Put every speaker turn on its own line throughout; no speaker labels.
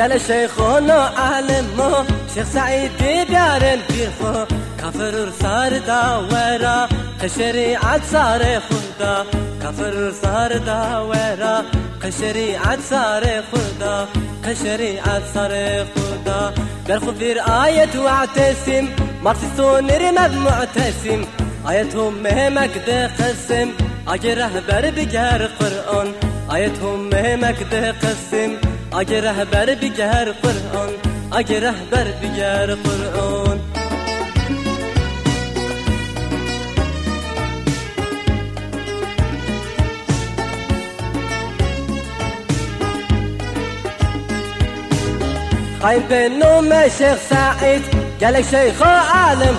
قال شيخنا عالم شيخ سعيد بيارن بيرخو كفر صار داورا كشريعة صار خدا. كفر صار داورا كشريعة صار خدا. كشريعة صار خدا. قال خبير آية واعتسم مرسيسون رمد معتسم آيتهم مهمك ده قسم رهبر بگر قرآن. آیتهم مهمك ده قسم اگه رهبر بگر قرآن اگه رهبر بگر قرآن. خاين بنوم شيخ سعيد قالك شيخ عالم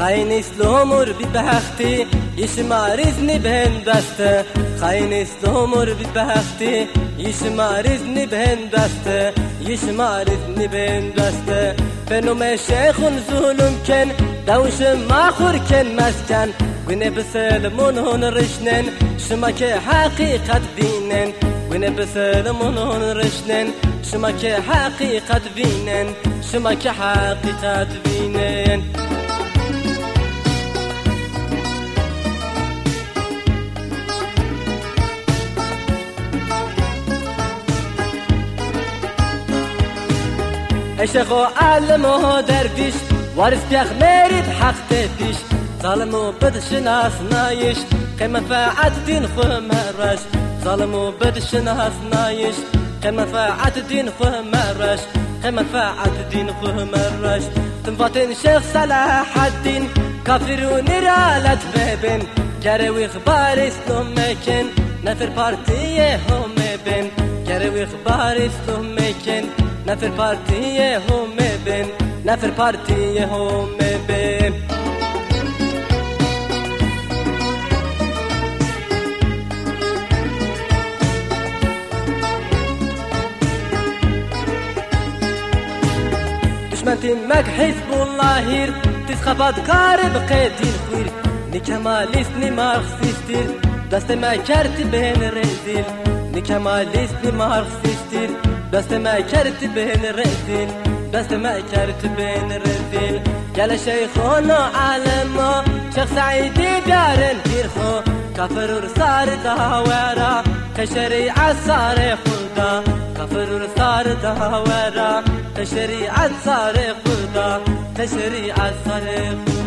خاینیست عمر بی بختی یش ماریز نی بهن دسته. خاینیست لومور بی بختی یش ماریز نی بهن دست یش ماریز نی بهن دسته. فنوم شیخون زولم کن دوش ماخور کن مسکن. گونه بسلمون هون رشنن شما که حقیقت بینن. گونه بسلمون هون رشنن شما که حقیقت بینن. شما که حقیقت بینن. حقيقة بينن اشقو علمو دربيش وارث بيخ مريد حق تديش ظالم وبدش ناس نايش قيمة فاعت دين خمرش ظالم وبدش ناس نايش قيمة فاعت دين خمرش قيمة فاعت دين خمرش تنفاتن شيخ صلاح الدين كافر ونرالت بابن كروي خبار اسلام مكن نفر بارتيه هم بن كروي خبار اسلام مكن نفر بارتيه هم بن نفر بارتيه هم بن دشمنتين مك حزب الله تسخبات كارب قيدين خوير نكماليست نماركسيستير دست ما کرد بین رزیل. نکمالیست نمارکسیستیر دست ما کرد بین رزیل دست ما کرد بین رزیل گل شیخونا عالما شیخ سعیدی بیارن پیرخو کفر و سار داورا كشريعة صار خدا. كفر صار داورا كشريعة صار خدا. كشريعة صار خدا.